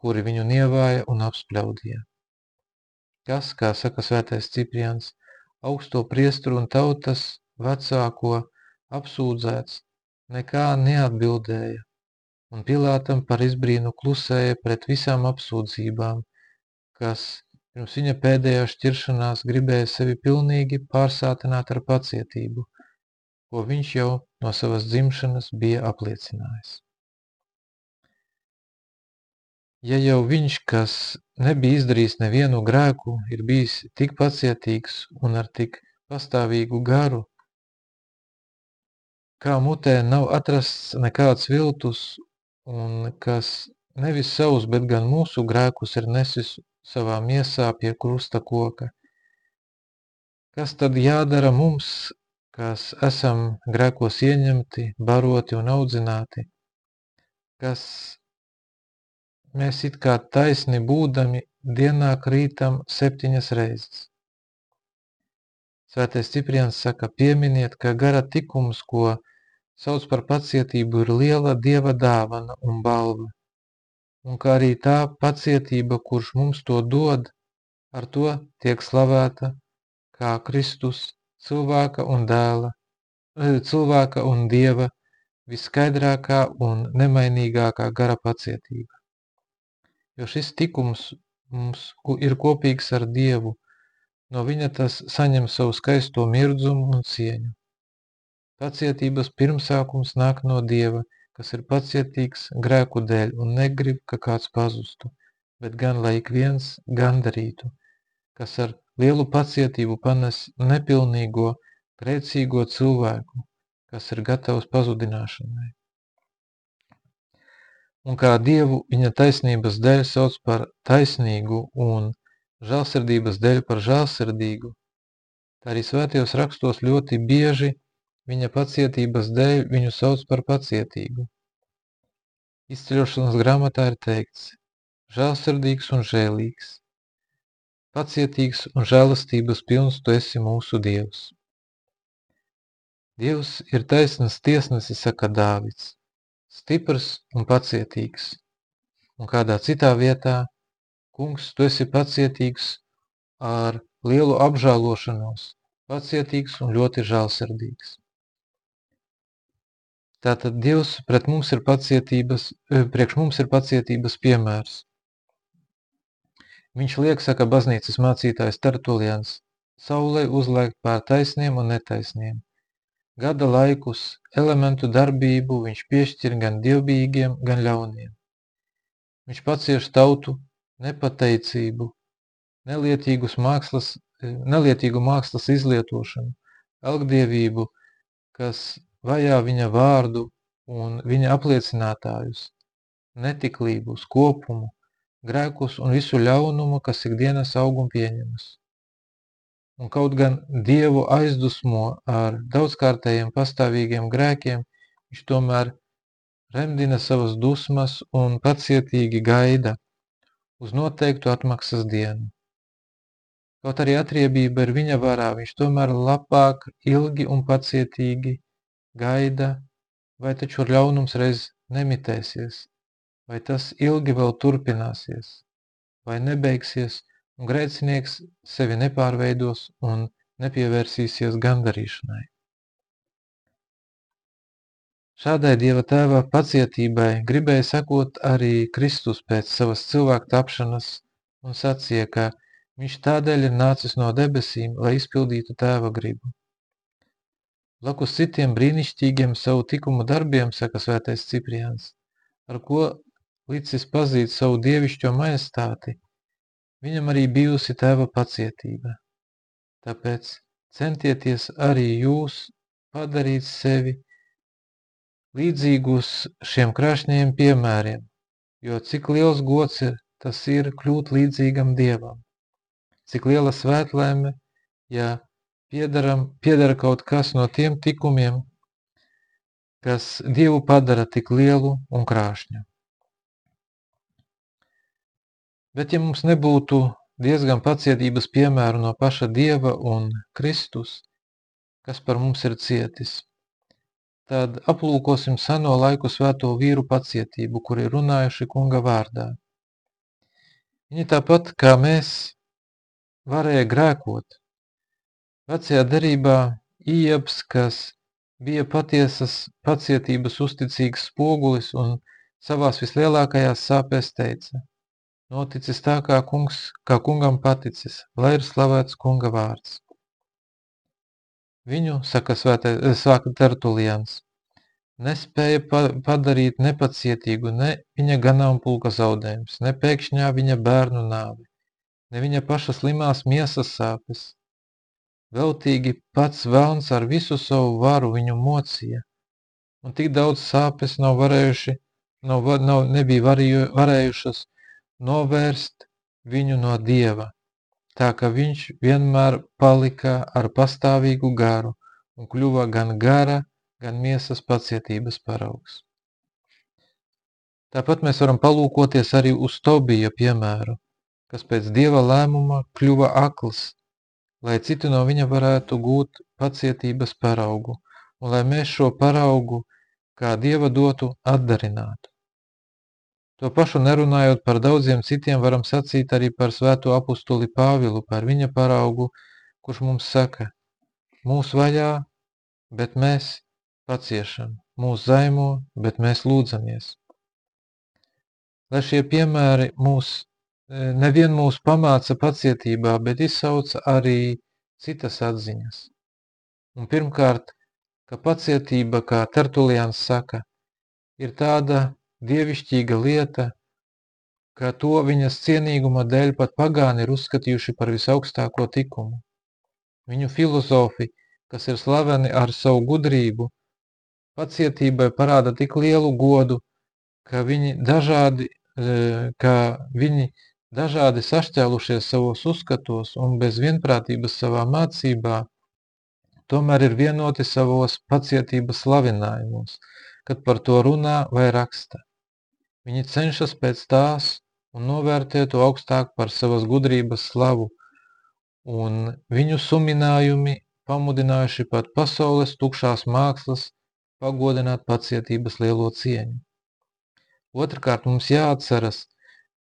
kuri viņu nievāja un apspļaudīja. Kas, kā saka svētais Ciprians, augsto priestru un tautas vecāko apsūdzēts, nekā neatbildēja, un Pilātam par izbrīnu klusēja pret visām apsūdzībām, kas pirms viņa pēdējā šķiršanās gribēja sevi pilnīgi pārsātināt ar pacietību, ko viņš jau no savas dzimšanas bija apliecinājis. Ja jau viņš, kas nebija izdarījis nevienu grēku, ir bijis tik pacietīgs un ar tik pastāvīgu garu, kā mutē nav atrasts nekāds viltus, un kas nevis savus, bet gan mūsu grēkus ir nesis savā miesā pie krusta koka. Kas tad jādara mums, kas esam grēkos ieņemti, baroti un audzināti, kas mēs it kā taisni būdami dienā krītam septiņas reizes. Svētais Ciprians saka, pieminiet, ka gara tikums, ko sauc par pacietību, ir liela dieva dāvana un balva, un ka arī tā pacietība, kurš mums to dod, ar to tiek slavēta kā Kristus cilvēka un dēla, e, cilvēka un dieva viskaidrākā un nemainīgākā gara pacietība. Jo šis tikums mums ir kopīgs ar Dievu, no viņa tas saņem savu skaisto mirdzumu un cieņu. Pacietības pirmsākums nāk no Dieva, kas ir pacietīgs grēku dēļ un negrib, ka kāds pazustu, bet gan lai ik viens gandarītu, kas ar lielu pacietību panes nepilnīgo, grēcīgo cilvēku, kas ir gatavs pazudināšanai. Un kā Dievu viņa taisnības dēļ sauc par taisnīgu un žālsirdības dēļ par žālsirdīgu, tā arī svētajos rakstos ļoti bieži viņa pacietības dēļ viņu sauc par pacietīgu. Izceļošanas grāmatā ir teikts – žālsirdīgs un žēlīgs, Pacietīgs un žēlastības pilns tu esi mūsu Dievs. Dievs ir taisnas tiesnesis, saka Dāvids, stiprs un pacietīgs. Un kādā citā vietā, kungs, tu esi pacietīgs ar lielu apžālošanos, pacietīgs un ļoti žēlsirdīgs. Tātad Dievs pret mums ir pacietības, eh, priekš mums ir pacietības piemērs. Viņš liek, saka baznīcas mācītājs Tertulians, saulē uzliek pār taisniem un netaisniem. Gada laikus, elementu darbību viņš piešķir gan dievbijīgiem, gan ļauniem. Viņš pacieš tautu nepateicību, nelietīgus mākslas, nelietīgu mākslas izlietošanu, algdievību, kas vajā viņa vārdu un viņa apliecinātājus, netiklību, skopumu, grēkus un visu ļaunumu, kas ikdienas augum pieņemas. Un kaut gan Dievu aizdusmo ar daudzkārtējiem pastāvīgiem grēkiem, viņš tomēr remdina savas dusmas un pacietīgi gaida uz noteiktu atmaksas dienu. Kaut arī atriebība ir viņa varā, viņš tomēr labāk, ilgi un pacietīgi gaida, vai taču ļaunums reiz nemitēsies, vai tas ilgi vēl turpināsies, vai nebeigsies, un grēcinieks sevi nepārveidos un nepievērsīsies gandarīšanai. Šādai Dieva tēva pacietībai gribēja sekot arī Kristus pēc savas cilvēku tapšanas un sacīja, ka viņš tādēļ ir nācis no debesīm, lai izpildītu tēva gribu. Blakus citiem brīnišķīgiem savu tikumu darbiem, saka svētais Cipriāns, ar ko licis pazīt savu dievišķo majestāti, viņam arī bijusi tēva pacietība. Tāpēc centieties arī jūs padarīt sevi līdzīgus šiem krāšņajiem piemēriem, jo cik liels gods ir, tas ir kļūt līdzīgam Dievam. Cik liela svētlēme, ja piedaram, piedara kaut kas no tiem tikumiem, kas Dievu padara tik lielu un krāšņu. Bet ja mums nebūtu diezgan pacietības piemēru no paša Dieva un Kristus, kas par mums ir cietis, Tad aplūkosim seno laiku svēto vīru pacietību, kuri runājuši kunga vārdā. Viņi tāpat kā mēs varēja grēkot. Vecajā derībā Ieps, kas bija patiesas pacietības uzticīgs spogulis un savās vislielākajās sāpēs teica, noticis tā, kā, kungs, kā kungam paticis, lai ir slavēts kunga vārds. Viņu, saka svētē, sāka Tertulians, nespēja padarīt nepacietīgu ne viņa ganāmpulka zaudējums, ne pēkšņā viņa bērnu nāvi, ne viņa paša slimās miesas sāpes. Veltīgi pats velns ar visu savu varu viņu mocīja, un tik daudz sāpes nav varējuši, nav, nav, nebija varīju, varējušas novērst viņu no Dieva tā ka viņš vienmēr palika ar pastāvīgu garu un kļuva gan gara, gan miesas pacietības paraugs. Tāpat mēs varam palūkoties arī uz Tobija piemēru, kas pēc dieva lēmuma kļuva akls, lai citi no viņa varētu gūt pacietības paraugu, un lai mēs šo paraugu kā dieva dotu atdarinātu. To pašu nerunājot par daudziem citiem, varam sacīt arī par svēto apustuli Pāvilu, par viņa paraugu, kurš mums saka, mūs vajā, bet mēs paciešam, mūs zaimo, bet mēs lūdzamies. Lai šie piemēri mūs, e, nevien mūs pamāca pacietībā, bet izsauca arī citas atziņas. Un pirmkārt, ka pacietība, kā Tertulians saka, ir tāda dievišķīga lieta, ka to viņas cienīguma dēļ pat pagāni ir uzskatījuši par visaugstāko tikumu. Viņu filozofi, kas ir slaveni ar savu gudrību, pacietībai parāda tik lielu godu, ka viņi dažādi, e, ka viņi dažādi sašķēlušies savos uzskatos un bez vienprātības savā mācībā, tomēr ir vienoti savos pacietības slavinājumos, kad par to runā vai raksta. Viņi cenšas pēc tās un novērtē to augstāk par savas gudrības slavu, un viņu suminājumi pamudinājuši pat pasaules tukšās mākslas pagodināt pacietības lielo cieņu. Otrakārt mums jāatceras,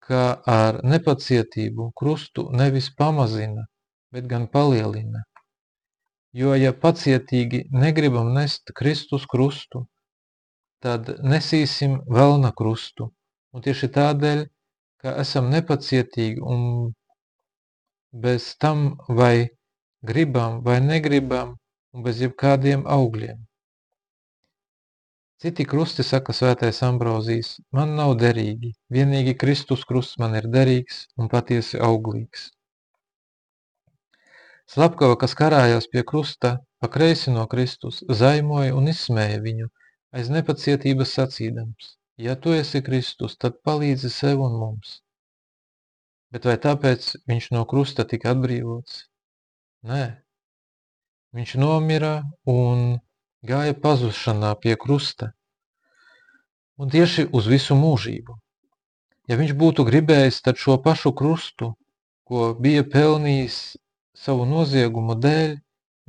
ka ar nepacietību krustu nevis pamazina, bet gan palielina. Jo, ja pacietīgi negribam nest Kristus krustu, tad nesīsim velna krustu. Un tieši tādēļ, ka esam nepacietīgi un bez tam vai gribam vai negribam un bez jebkādiem augļiem. Citi krusti, saka svētais Ambrozijas, man nav derīgi, vienīgi Kristus krusts man ir derīgs un patiesi auglīgs. Slepkava, kas karājās pie krusta, pa kreisi no Kristus, zaimoja un izsmēja viņu, aiz nepacietības sacīdams, ja tu esi Kristus, tad palīdzi sev un mums. Bet vai tāpēc viņš no krusta tika atbrīvots? Nē. Viņš nomira un gāja pazušanā pie krusta. Un tieši uz visu mūžību. Ja viņš būtu gribējis, tad šo pašu krustu, ko bija pelnījis savu noziegumu dēļ,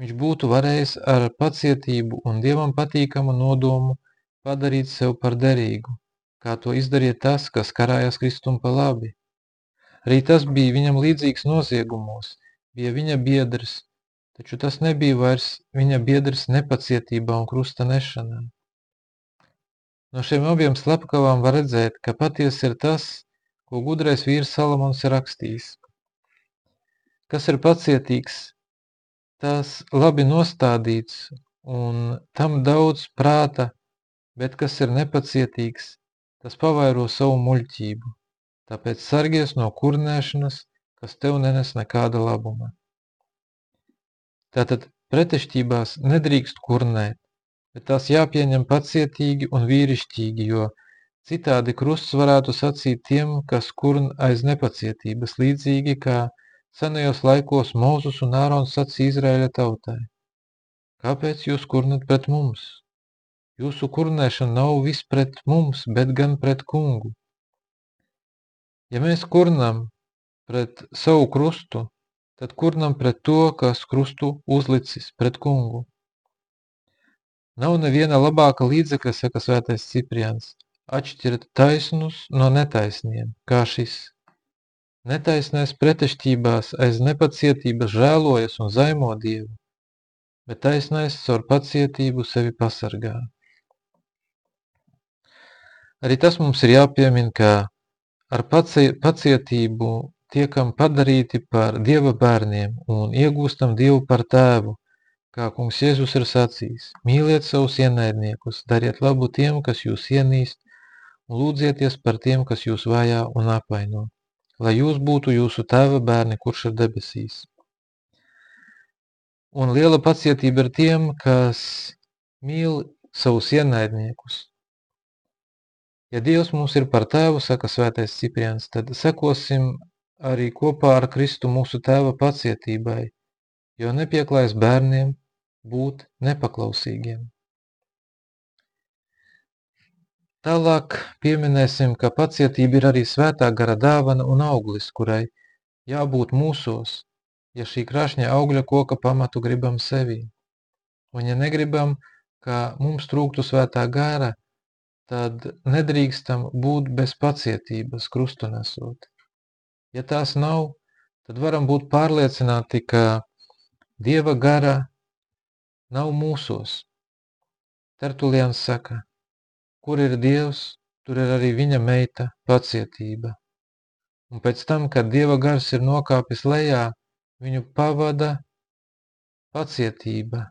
viņš būtu varējis ar pacietību un dievam patīkamu nodomu padarīt sev par derīgu, kā to izdarīja tas, kas karājās Kristum pa labi. Arī tas bija viņam līdzīgs noziegumos, bija viņa biedrs, taču tas nebija vairs viņa biedrs nepacietībā un krusta nešanā. No šiem abiem slepkavām var redzēt, ka patiesi ir tas, ko gudrais vīrs Salamons ir rakstījis. Kas ir pacietīgs, tas labi nostādīts un tam daudz prāta, bet kas ir nepacietīgs, tas pavairo savu muļķību. Tāpēc sargies no kurnēšanas, kas tev nenes nekāda labuma. Tātad pretešķībās nedrīkst kurnēt, bet tās jāpieņem pacietīgi un vīrišķīgi, jo citādi krusts varētu sacīt tiem, kas kurn aiz nepacietības, līdzīgi kā Senajos laikos Mūzus un Ārons sacīja Izraēļa tautai: Kāpēc jūs kurnat pret mums? Jūsu kurnēšana nav vis pret mums, bet gan pret kungu. Ja mēs kurnam pret savu krustu, tad kurnam pret to, kas krustu uzlicis pret kungu. Nav neviena labāka līdzekļa, saka svētais Ciprians, atšķirt taisnus no netaisniem, kā šis. Netaisnais pretešķībās aiz nepacietības žēlojas un zaimo Dievu, bet taisnais caur pacietību sevi pasargā. Arī tas mums ir jāpiemina, ka ar pacietību tiekam padarīti par Dieva bērniem un iegūstam Dievu par tēvu, kā kungs Jēzus ir sacījis. Mīliet savus ienaidniekus, dariet labu tiem, kas jūs ienīst, un lūdzieties par tiem, kas jūs vajā un apvaino lai jūs būtu jūsu tēva bērni, kurš ir debesīs. Un liela pacietība ir tiem, kas mīl savus ienaidniekus. Ja Dievs mums ir par tēvu, saka svētais Ciprians, tad sekosim arī kopā ar Kristu mūsu tēva pacietībai, jo nepieklājas bērniem būt nepaklausīgiem. Tālāk pieminēsim, ka pacietība ir arī svētā gara dāvana un auglis, kurai jābūt mūsos, ja šī krāšņa augļa koka pamatu gribam sevī. Un ja negribam, ka mums trūktu svētā gara, tad nedrīkstam būt bez pacietības krustu nesot. Ja tās nav, tad varam būt pārliecināti, ka Dieva gara nav mūsos. Tertulians saka – Kur ir Dievs, tur ir arī viņa meita pacietība. Un pēc tam, kad Dieva gars ir nokāpis lejā, viņu pavada pacietība,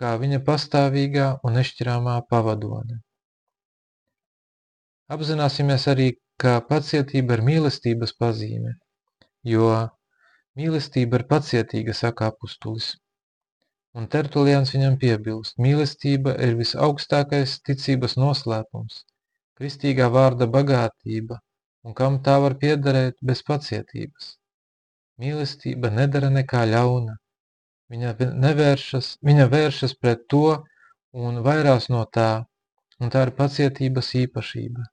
kā viņa pastāvīgā un nešķirāmā pavadone. Apzināsimies arī, ka pacietība ir mīlestības pazīme, jo mīlestība ir pacietīga, saka apustulis. Un Tertulians viņam piebilst: mīlestība ir visaugstākais ticības noslēpums, kristīgā vārda bagātība, un kam tā var piederēt bez pacietības. Mīlestība nedara nekā ļauna, viņa, nevēršas, viņa vēršas pret to un vairās no tā, un tā ir pacietības īpašība.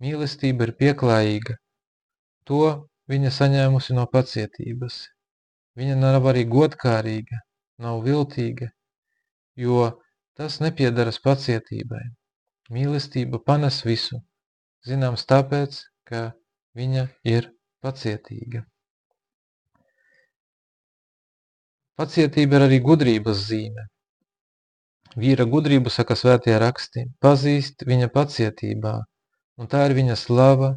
Mīlestība ir pieklājīga, to viņa saņēmusi no pacietības. Viņa nav arī godkārīga, nav viltīga, jo tas nepiedaras pacietībai. Mīlestība panes visu, zināms tāpēc, ka viņa ir pacietīga. Pacietība ir arī gudrības zīme. Vīra gudrību, saka svētie raksti, pazīst viņa pacietībā, un tā ir viņa slava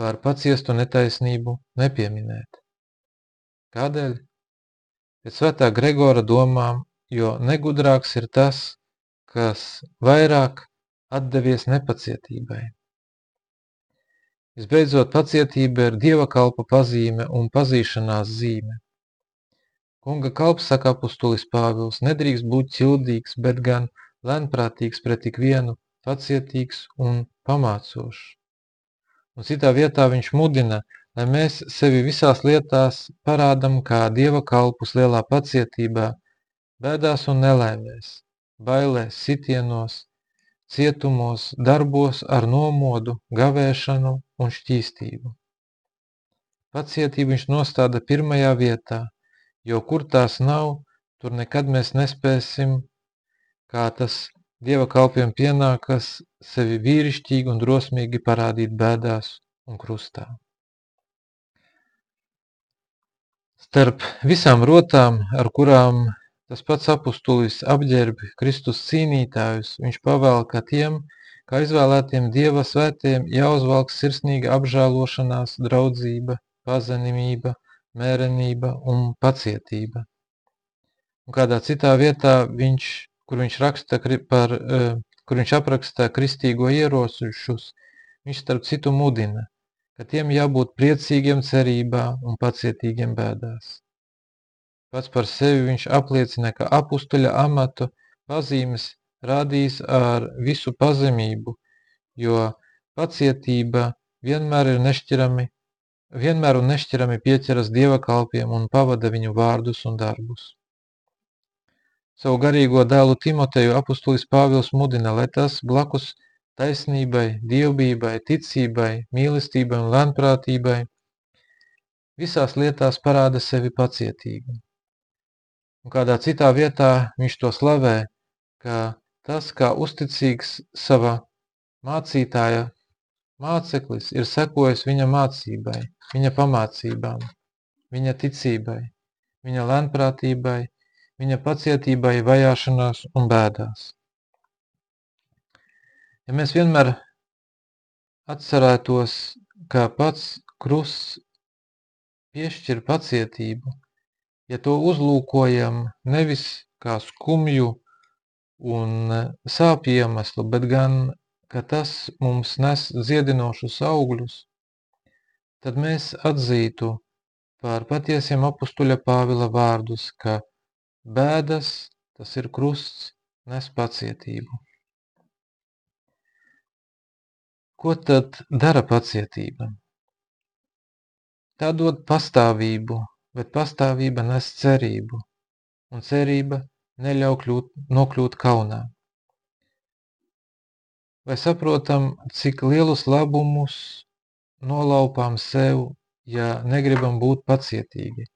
pār paciestu netaisnību nepieminēt. Kādēļ? Pēc svētā Gregora domām, jo negudrāks ir tas, kas vairāk atdevies nepacietībai. Visbeidzot, pacietība ir dieva kalpa pazīme un pazīšanās zīme. Kunga kalps saka apustulis Pāvils, nedrīkst būt ķildīgs, bet gan lēnprātīgs pret tik vienu, pacietīgs un pamācošs. Un citā vietā viņš mudina, lai mēs sevi visās lietās parādam kā dieva kalpus lielā pacietībā, bēdās un nelēmēs, bailēs, sitienos, cietumos, darbos ar nomodu, gavēšanu un šķīstību. Pacietību viņš nostāda pirmajā vietā – jo kur tās nav, tur nekad mēs nespēsim, kā tas Dieva kalpiem pienākas, sevi vīrišķīgi un drosmīgi parādīt bēdās un krustā. Starp visām rotām, ar kurām tas pats apustulis apģērbi Kristus cīnītājus, viņš pavēl, ka tiem, kā izvēlētiem Dieva svētiem, jāuzvalk sirsnīga apžēlošanās, draudzība, pazemība, mērenība un pacietība. Un kādā citā vietā, viņš, kur, viņš raksta par, eh, kur viņš apraksta kristīgo ierosušus, viņš starp citu mudina, ka tiem jābūt priecīgiem cerībā un pacietīgiem bēdās. Pats par sevi viņš apliecina, ka apustuļa amatu pazīmes rādīs ar visu pazemību, jo pacietība vienmēr ir nešķirami vienmēr un nešķirami pieķeras dieva kalpiem un pavada viņu vārdus un darbus. Savu garīgo dēlu Timoteju apustulis Pāvils mudina, lai tas blakus taisnībai, dievbībai, ticībai, mīlestībai un lēnprātībai visās lietās parāda sevi pacietīgi. Un kādā citā vietā viņš to slavē, ka tas, kā uzticīgs sava mācītāja māceklis, ir sekojis viņa mācībai, viņa pamācībām, viņa ticībai, viņa lēnprātībai, viņa pacietībai, vajāšanās un bēdās. Ja mēs vienmēr atcerētos, kā pats krusts piešķir pacietību, ja to uzlūkojam nevis kā skumju un sāpju iemeslu, bet gan, ka tas mums nes dziedinošus augļus, tad mēs atzītu par patiesiem apustuļa Pāvila vārdus, ka bēdas, tas ir krusts, nes pacietību. Ko tad dara pacietība? Tā dod pastāvību, bet pastāvība nes cerību, un cerība neļauj kļūt, nokļūt kaunā. Vai saprotam, cik lielus labumus nolaupām sev, ja negribam būt pacietīgi.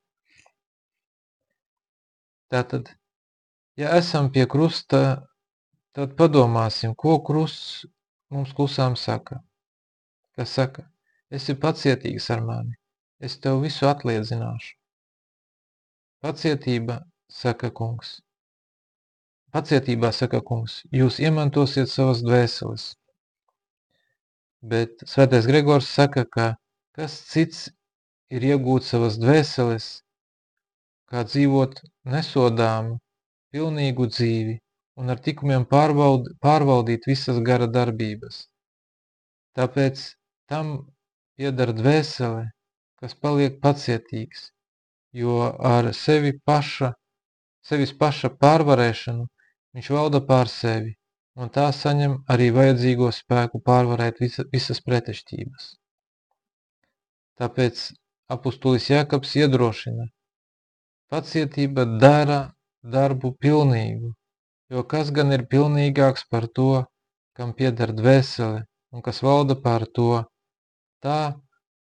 Tātad, ja esam pie krusta, tad padomāsim, ko krusts mums klusām saka. Kas saka, esi pacietīgs ar mani, es tev visu atliedzināšu. Pacietība, saka kungs. Pacietībā, saka kungs, jūs iemantosiet savas dvēseles. Bet svētais Gregors saka, ka kas cits ir iegūt savas dvēseles, kā dzīvot nesodāmu, pilnīgu dzīvi un ar tikumiem pārbaud, pārvaldīt visas gara darbības. Tāpēc tam piedara dvēsele, kas paliek pacietīgs, jo ar sevi paša, sevis paša pārvarēšanu viņš valda pār sevi un tā saņem arī vajadzīgo spēku pārvarēt visa, visas pretešķības. Tāpēc apustulis Jākaps iedrošina, pacietība dara darbu pilnīgu, jo kas gan ir pilnīgāks par to, kam pieder dvēsele un kas valda pār to, tā,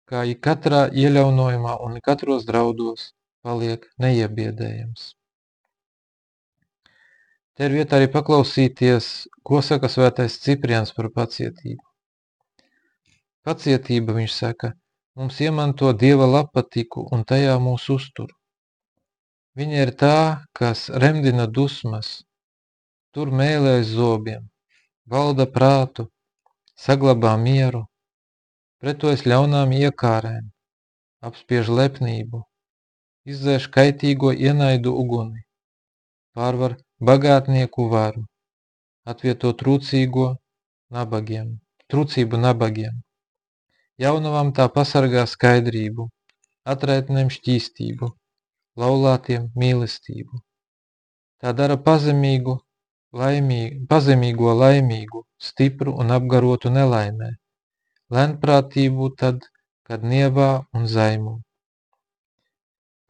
kā i katrā ieļaunojumā un katros draudos paliek neiebiedējams. Te ir vieta arī paklausīties, ko saka svētais Ciprians par pacietību. Pacietība, viņš saka, mums iemanto Dieva lapatiku un tajā mūs uztur. Viņa ir tā, kas remdina dusmas, tur mēlēs zobiem, valda prātu, saglabā mieru, pretojas ļaunām iekārēm, apspiež lepnību, izdzēš kaitīgo ienaidu uguni, pārvar bagātnieku varu, atvieto trūcīgo nabagiem, trūcību nabagiem. Jaunavām tā pasargā skaidrību, atraitnēm šķīstību, laulātiem mīlestību. Tā dara pazemīgu, laimīgu, pazemīgo laimīgu, stipru un apgarotu nelaimē, lēnprātību tad, kad nievā un zaimu.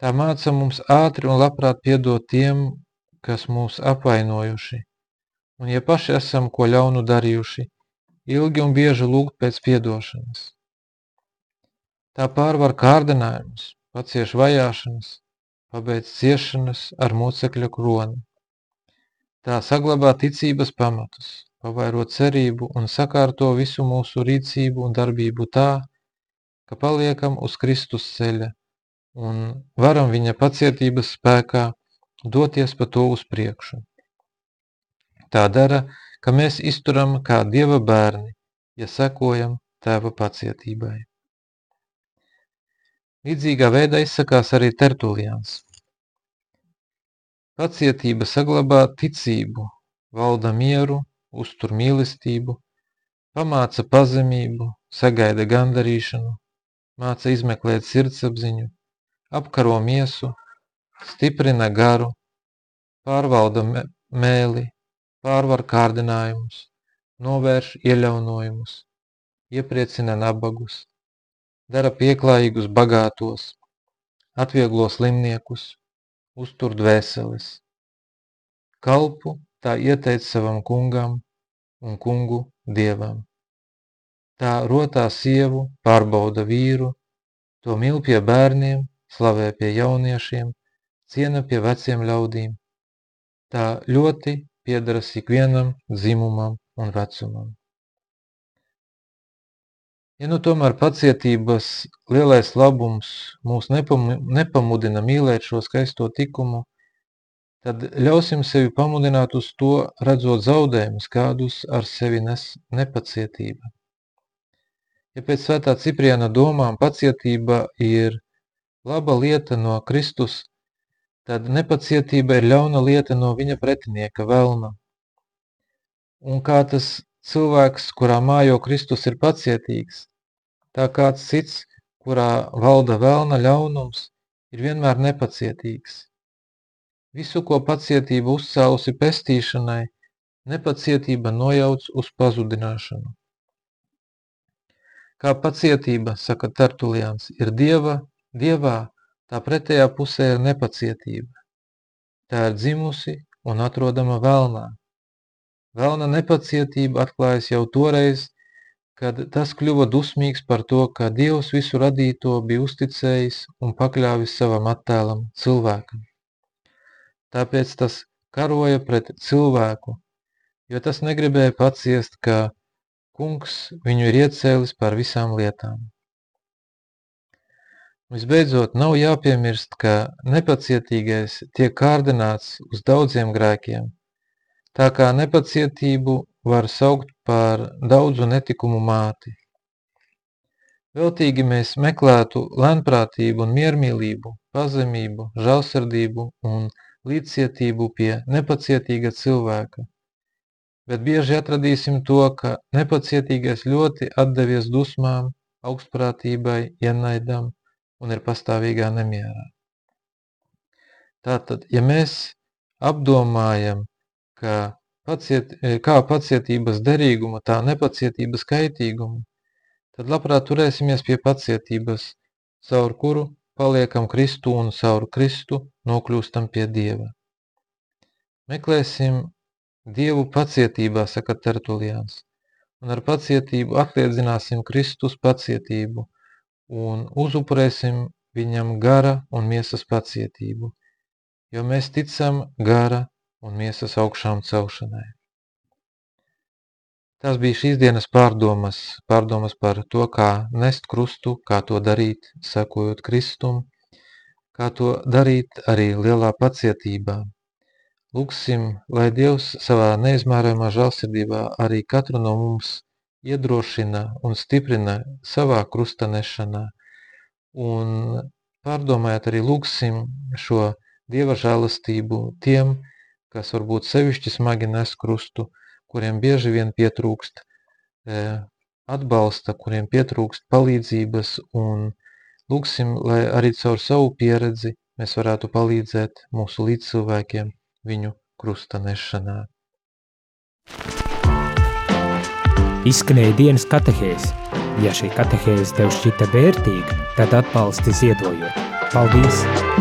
Tā māca mums ātri un labprāt piedot tiem, kas mūs apvainojuši, un ja paši esam ko ļaunu darījuši, ilgi un bieži lūgt pēc piedošanas. Tā pārvar kārdinājumus, pacieš vajāšanas, pabeidz ciešanas ar mocekļa kroni. Tā saglabā ticības pamatus, pavairo cerību un sakārto visu mūsu rīcību un darbību tā, ka paliekam uz Kristus ceļa un varam viņa pacietības spēkā doties pa to uz priekšu. Tā dara, ka mēs izturam kā Dieva bērni, ja sekojam Tēva pacietībai. Līdzīgā veidā izsakās arī Tertulians. Pacietība saglabā ticību, valda mieru, uztur mīlestību, pamāca pazemību, sagaida gandarīšanu, māca izmeklēt sirdsapziņu, apkaro miesu, stiprina garu, pārvalda mēli, pārvar kārdinājumus, novērš ieļaunojumus, iepriecina nabagus, dara pieklājīgus bagātos, atvieglo slimniekus, uztur dvēseles. Kalpu tā ieteic savam kungam un kungu dievam. Tā rotā sievu, pārbauda vīru, to mil pie bērniem, slavē pie jauniešiem, ciena pie veciem ļaudīm. Tā ļoti piedaras ikvienam dzimumam un vecumam. Ja nu tomēr pacietības lielais labums mūs nepamudina mīlēt šo skaisto tikumu, tad ļausim sevi pamudināt uz to, redzot zaudējumus, kādus ar sevi nes nepacietība. Ja pēc svētā Cipriana domām pacietība ir laba lieta no Kristus, tad nepacietība ir ļauna lieta no viņa pretinieka velna. Un kā tas cilvēks, kurā mājo Kristus, ir pacietīgs, tā kāds cits, kurā valda vēlna ļaunums, ir vienmēr nepacietīgs. Visu, ko pacietība uzcēlusi pestīšanai, nepacietība nojauc uz pazudināšanu. Kā pacietība, saka Tertulians, ir dieva, dievā, tā pretējā pusē ir nepacietība. Tā ir dzimusi un atrodama vēlnā. Vēlna nepacietība atklājas jau toreiz, kad tas kļuva dusmīgs par to, ka Dievs visu radīto bija uzticējis un pakļāvis savam attēlam cilvēkam. Tāpēc tas karoja pret cilvēku, jo tas negribēja paciest, ka kungs viņu ir iecēlis par visām lietām. Visbeidzot, nav jāpiemirst, ka nepacietīgais tiek kārdināts uz daudziem grēkiem, tā kā nepacietību var saukt par daudzu netikumu māti. Veltīgi mēs meklētu lēnprātību un miermīlību, pazemību, žēlsirdību un līdzcietību pie nepacietīga cilvēka, bet bieži atradīsim to, ka nepacietīgais ļoti atdevies dusmām, augstprātībai, ienaidam un ir pastāvīgā nemierā. Tātad, ja mēs apdomājam, ka paciet, e, kā pacietības derīguma, tā nepacietības kaitīguma, tad labprāt turēsimies pie pacietības, caur kuru paliekam Kristu un caur Kristu nokļūstam pie Dieva. Meklēsim Dievu pacietībā, saka Tertulians, un ar pacietību atliedzināsim Kristus pacietību un uzupurēsim viņam gara un miesas pacietību, jo mēs ticam gara un miesas augšām celšanai. Tas bija šīs dienas pārdomas, pārdomas par to, kā nest krustu, kā to darīt, sekojot Kristum, kā to darīt arī lielā pacietībā. Lūksim, lai Dievs savā neizmērojumā žālsirdībā arī katru no mums iedrošina un stiprina savā krusta nešanā. Un pārdomājot arī lūksim šo Dieva žēlastību tiem, kas varbūt sevišķi smagi nes krustu, kuriem bieži vien pietrūkst e, atbalsta, kuriem pietrūkst palīdzības un lūksim, lai arī caur savu pieredzi mēs varētu palīdzēt mūsu līdzcilvēkiem viņu krusta nešanā. Izskanēja dienas katehēs. Ja šī katehēze tev šķita vērtīga, tad atbalsti ziedojot. Paldies!